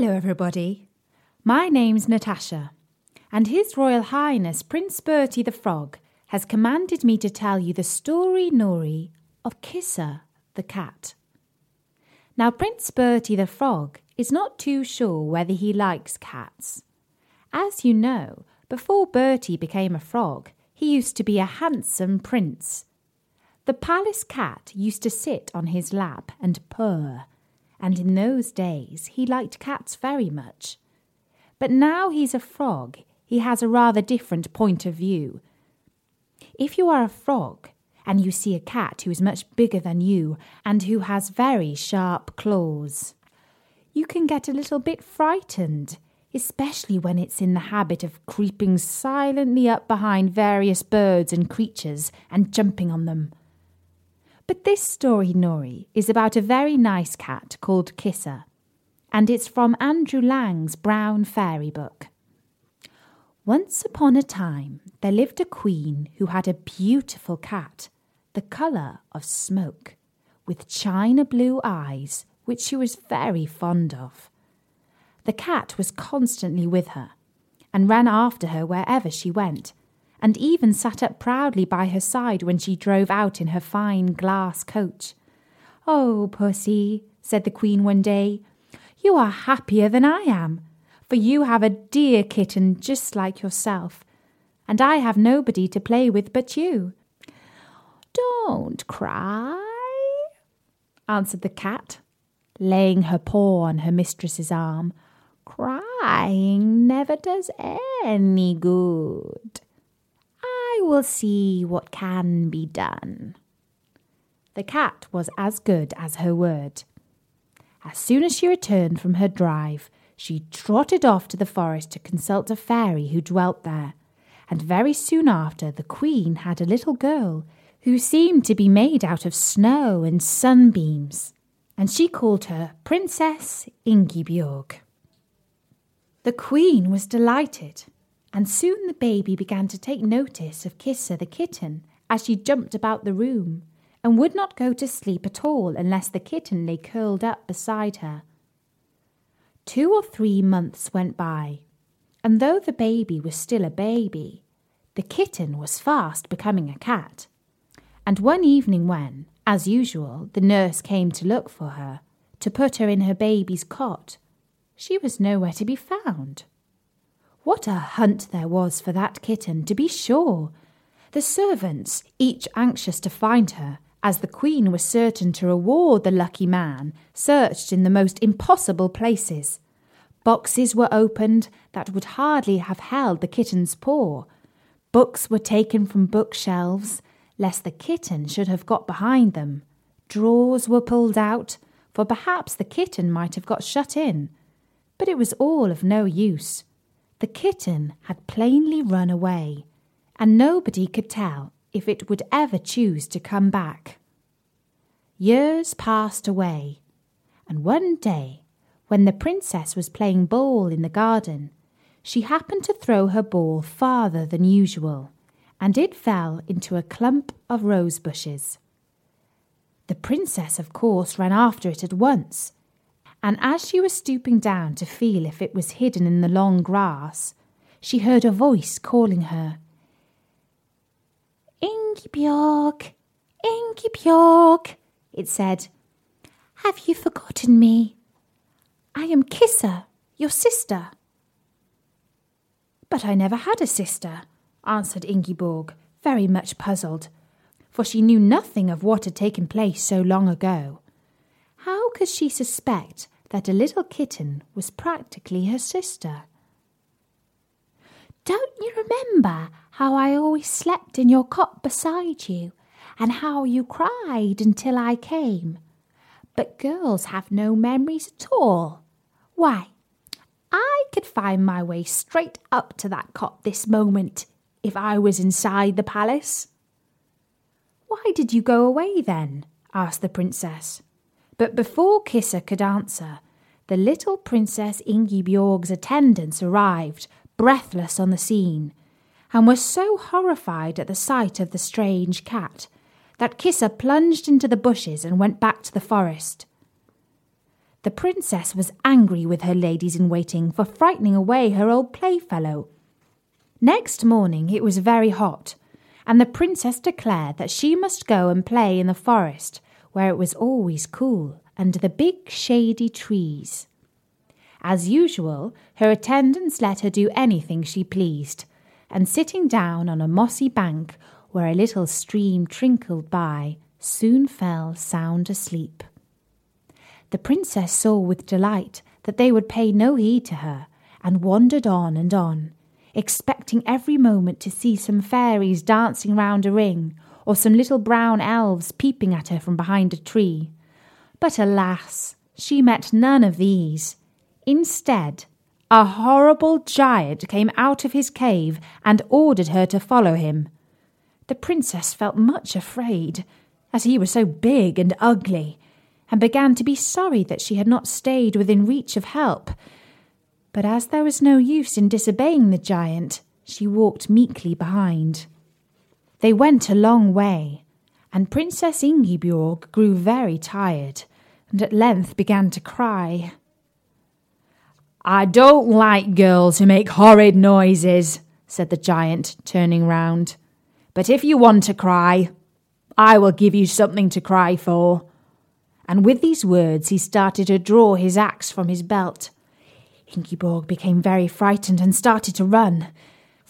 Hello, everybody. My name's Natasha, and His Royal Highness Prince Bertie the Frog has commanded me to tell you the story Nori of Kissa the cat. Now, Prince Bertie the Frog is not too sure whether he likes cats. As you know, before Bertie became a frog, he used to be a handsome prince. The palace cat used to sit on his lap and purr, and in those days he liked cats very much. But now he's a frog, he has a rather different point of view. If you are a frog, and you see a cat who is much bigger than you and who has very sharp claws, you can get a little bit frightened especially when it's in the habit of creeping silently up behind various birds and creatures and jumping on them. But this story, Nori, is about a very nice cat called Kissa, and it's from Andrew Lang's Brown Fairy book. Once upon a time, there lived a queen who had a beautiful cat, the colour of smoke, with china blue eyes, which she was very fond of. The cat was constantly with her, and ran after her wherever she went, and even sat up proudly by her side when she drove out in her fine glass coach. Oh, pussy, said the Queen one day, you are happier than I am, for you have a dear kitten just like yourself, and I have nobody to play with but you. Don't cry, answered the cat, laying her paw on her mistress's arm. Crying never does any good. Will see what can be done. The cat was as good as her word. As soon as she returned from her drive, she trotted off to the forest to consult a fairy who dwelt there, and very soon after the queen had a little girl who seemed to be made out of snow and sunbeams, and she called her Princess Ingiborg. The Queen was delighted, and soon the baby began to take notice of Kissa the kitten as she jumped about the room, and would not go to sleep at all unless the kitten lay curled up beside her. Two or three months went by, and though the baby was still a baby, the kitten was fast becoming a cat. And one evening, when, as usual, the nurse came to look for her, to put her in her baby's cot, she was nowhere to be found. What a hunt there was for that kitten, to be sure! The servants, each anxious to find her, as the Queen was certain to reward the lucky man, searched in the most impossible places. Boxes were opened that would hardly have held the kitten's paw. Books were taken from bookshelves, lest the kitten should have got behind them. Drawers were pulled out, for perhaps the kitten might have got shut in. But it was all of no use. The kitten had plainly run away, and nobody could tell if it would ever choose to come back. Years passed away, and one day, when the princess was playing ball in the garden, she happened to throw her ball farther than usual, and it fell into a clump of rose bushes. The princess, of course, ran after it at once and as she was stooping down to feel if it was hidden in the long grass, she heard a voice calling her. Ingiborg, Ingiborg, it said, have you forgotten me? I am Kissa, your sister. But I never had a sister, answered Ingiborg, very much puzzled, for she knew nothing of what had taken place so long ago. Could she suspect that a little kitten was practically her sister? Don't you remember how I always slept in your cot beside you, and how you cried until I came? But girls have no memories at all. Why, I could find my way straight up to that cot this moment if I was inside the palace. Why did you go away then? asked the princess. But before Kissa could answer, the little Princess Ingiborg's attendants arrived, breathless on the scene, and were so horrified at the sight of the strange cat that Kissa plunged into the bushes and went back to the forest. The princess was angry with her ladies in waiting for frightening away her old playfellow. Next morning it was very hot, and the princess declared that she must go and play in the forest, where it was always cool under the big shady trees. As usual, her attendants let her do anything she pleased, and sitting down on a mossy bank where a little stream trickled by, soon fell sound asleep. The princess saw with delight that they would pay no heed to her, and wandered on and on, expecting every moment to see some fairies dancing round a ring, or some little brown elves peeping at her from behind a tree. But alas, she met none of these. Instead, a horrible giant came out of his cave and ordered her to follow him. The princess felt much afraid, as he was so big and ugly, and began to be sorry that she had not stayed within reach of help. But as there was no use in disobeying the giant, she walked meekly behind. They went a long way, and Princess Ingiborg grew very tired, and at length began to cry. I don't like girls who make horrid noises, said the giant, turning round. But if you want to cry, I will give you something to cry for. And with these words, he started to draw his axe from his belt. Ingiborg became very frightened and started to run.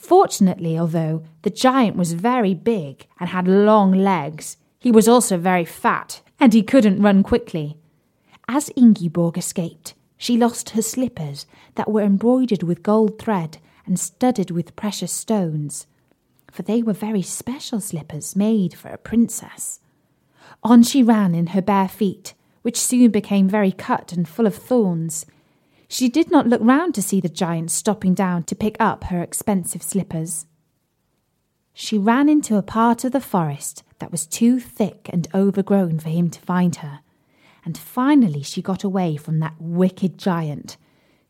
Fortunately, although the giant was very big and had long legs, he was also very fat, and he couldn't run quickly. As Ingiborg escaped, she lost her slippers that were embroidered with gold thread and studded with precious stones, for they were very special slippers made for a princess. On she ran in her bare feet, which soon became very cut and full of thorns. She did not look round to see the giant stopping down to pick up her expensive slippers. She ran into a part of the forest that was too thick and overgrown for him to find her and finally she got away from that wicked giant,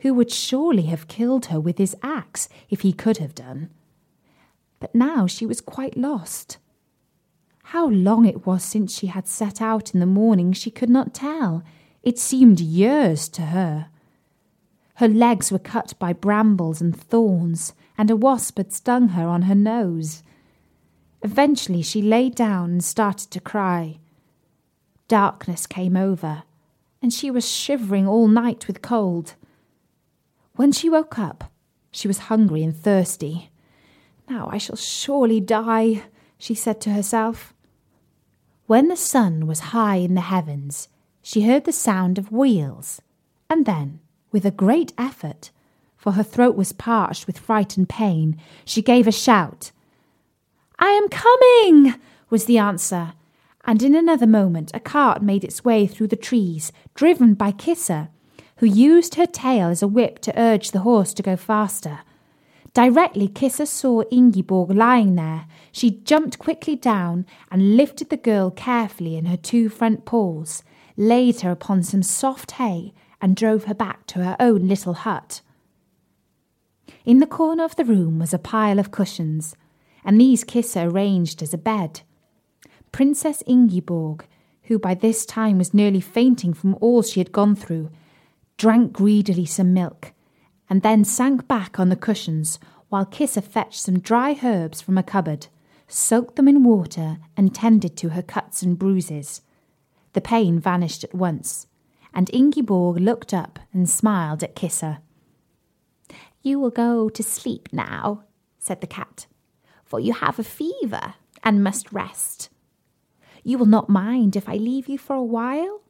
who would surely have killed her with his axe if he could have done. But now she was quite lost. How long it was since she had set out in the morning she could not tell. It seemed years to her. Her legs were cut by brambles and thorns, and a wasp had stung her on her nose. Eventually she lay down and started to cry. Darkness came over, and she was shivering all night with cold. When she woke up, she was hungry and thirsty. Now I shall surely die, she said to herself. When the sun was high in the heavens, she heard the sound of wheels, and then, with a great effort, for her throat was parched with fright and pain, she gave a shout. I am coming, was the answer, and in another moment a cart made its way through the trees, driven by Kissa, who used her tail as a whip to urge the horse to go faster. Directly Kissa saw Ingiborg lying there, she jumped quickly down and lifted the girl carefully in her two front paws, laid her upon some soft hay, and drove her back to her own little hut. In the corner of the room was a pile of cushions, and these Kissa arranged as a bed. Princess Ingiborg, who by this time was nearly fainting from all she had gone through, drank greedily some milk, and then sank back on the cushions while Kissa fetched some dry herbs from a cupboard, soaked them in water, and tended to her cuts and bruises. The pain vanished at once, and Ingiborg looked up and smiled at Kissa. You will go to sleep now, said the cat, for you have a fever and must rest. You will not mind if I leave you for a while?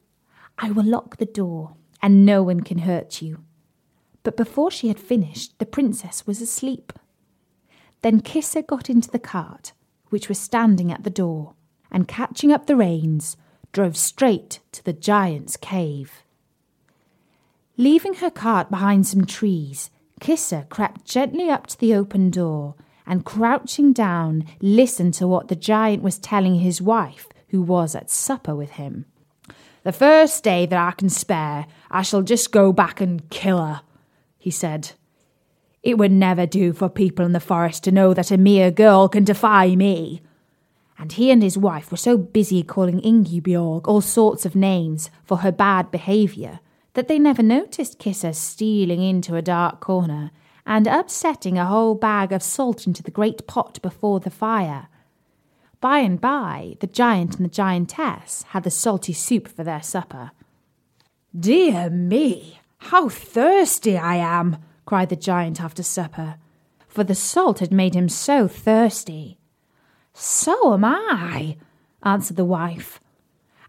I will lock the door, and no one can hurt you. But before she had finished, the princess was asleep. Then Kissa got into the cart, which was standing at the door, and catching up the reins, drove straight to the giant's cave. Leaving her cart behind some trees, Kissa crept gently up to the open door and, crouching down, listened to what the giant was telling his wife who was at supper with him. The first day that I can spare, I shall just go back and kill her, he said. It would never do for people in the forest to know that a mere girl can defy me. And he and his wife were so busy calling Ingiborg all sorts of names for her bad behaviour that they never noticed Kissa stealing into a dark corner and upsetting a whole bag of salt into the great pot before the fire. By and by, the giant and the giantess had the salty soup for their supper. Dear me, how thirsty I am, cried the giant after supper, for the salt had made him so thirsty. So am I, answered the wife.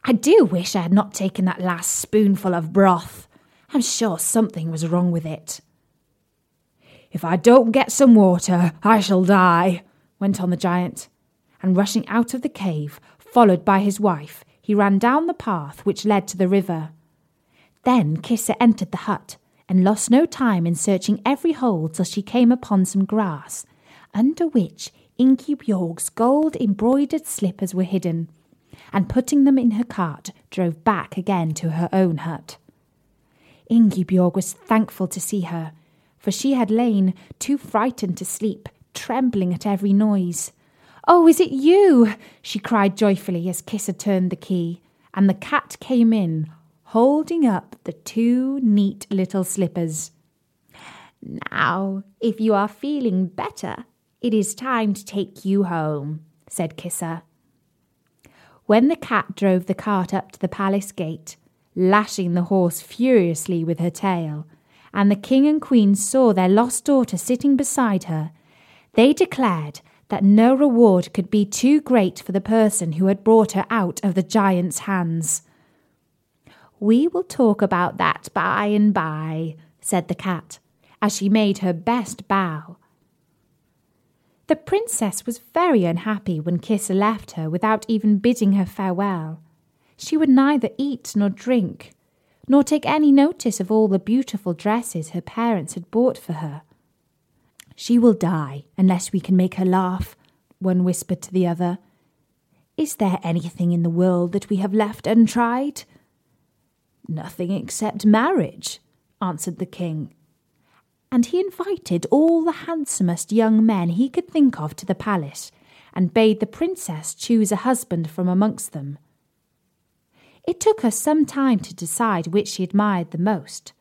I do wish I had not taken that last spoonful of broth. I'm sure something was wrong with it. If I don't get some water, I shall die, went on the giant. And rushing out of the cave, followed by his wife, he ran down the path which led to the river. Then Kissa entered the hut and lost no time in searching every hole till she came upon some grass, under which Ingiborg's gold embroidered slippers were hidden and putting them in her cart, drove back again to her own hut. Ingiborg was thankful to see her, for she had lain too frightened to sleep, trembling at every noise. Oh, is it you? she cried joyfully as Kissa turned the key, and the cat came in, holding up the two neat little slippers. Now, if you are feeling better, it is time to take you home, said Kissa. When the cat drove the cart up to the palace gate, lashing the horse furiously with her tail, and the king and queen saw their lost daughter sitting beside her, they declared that no reward could be too great for the person who had brought her out of the giant's hands. We will talk about that by and by, said the cat, as she made her best bow the princess was very unhappy when Kissa left her without even bidding her farewell. She would neither eat nor drink, nor take any notice of all the beautiful dresses her parents had bought for her. She will die unless we can make her laugh, one whispered to the other. Is there anything in the world that we have left untried? Nothing except marriage, answered the king and he invited all the handsomest young men he could think of to the palace, and bade the princess choose a husband from amongst them. It took her some time to decide which she admired the most,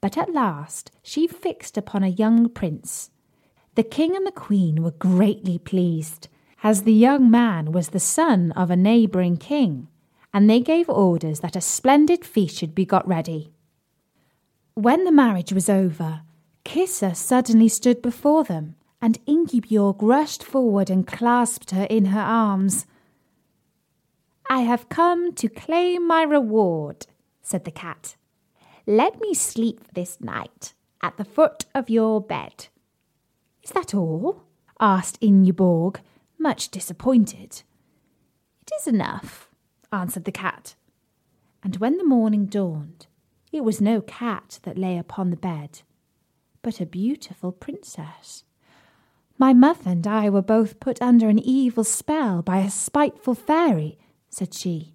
but at last she fixed upon a young prince. The king and the queen were greatly pleased, as the young man was the son of a neighbouring king, and they gave orders that a splendid feast should be got ready. When the marriage was over, Kissa suddenly stood before them, and Ingiborg rushed forward and clasped her in her arms. I have come to claim my reward, said the cat. Let me sleep this night at the foot of your bed. Is that all? asked Ingiborg, much disappointed. It is enough, answered the cat. And when the morning dawned, it was no cat that lay upon the bed, but a beautiful princess. My mother and I were both put under an evil spell by a spiteful fairy, said she.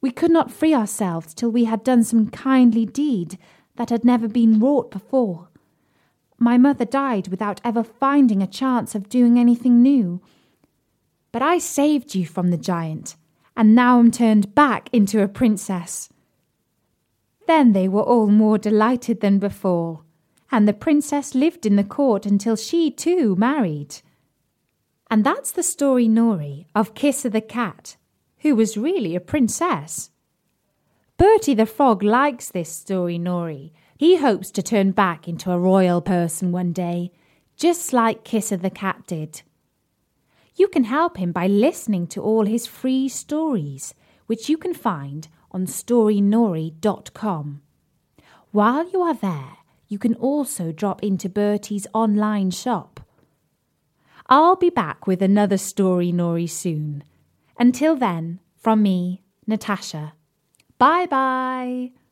We could not free ourselves till we had done some kindly deed that had never been wrought before. My mother died without ever finding a chance of doing anything new. But I saved you from the giant, and now am turned back into a princess. Then they were all more delighted than before and the princess lived in the court until she too married. And that's the story, Nori, of Kissa the cat, who was really a princess. Bertie the frog likes this story, Nori. He hopes to turn back into a royal person one day, just like Kissa the cat did. You can help him by listening to all his free stories, which you can find on storynory.com. While you are there, you can also drop into Bertie's online shop. I'll be back with another Storynory soon. Until then, from me, Natasha. Bye bye.